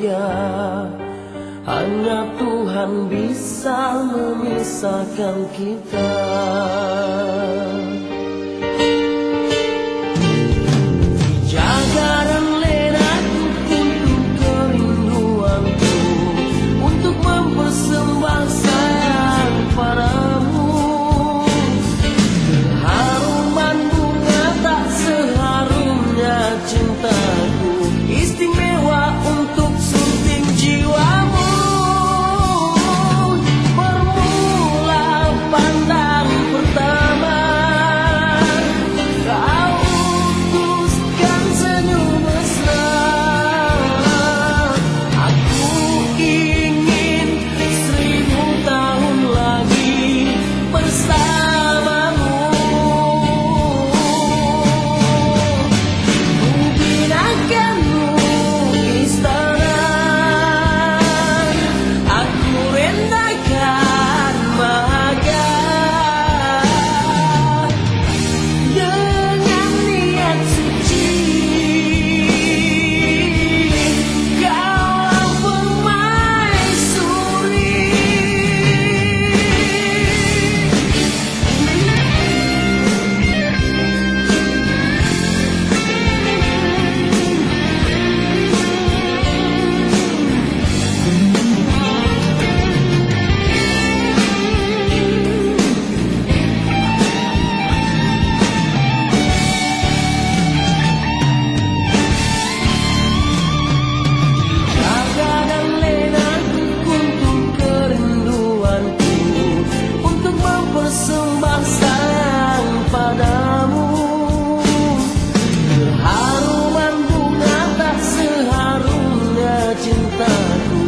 bahagia. Hanya Tuhan bisa memisahkan kita 金大鼓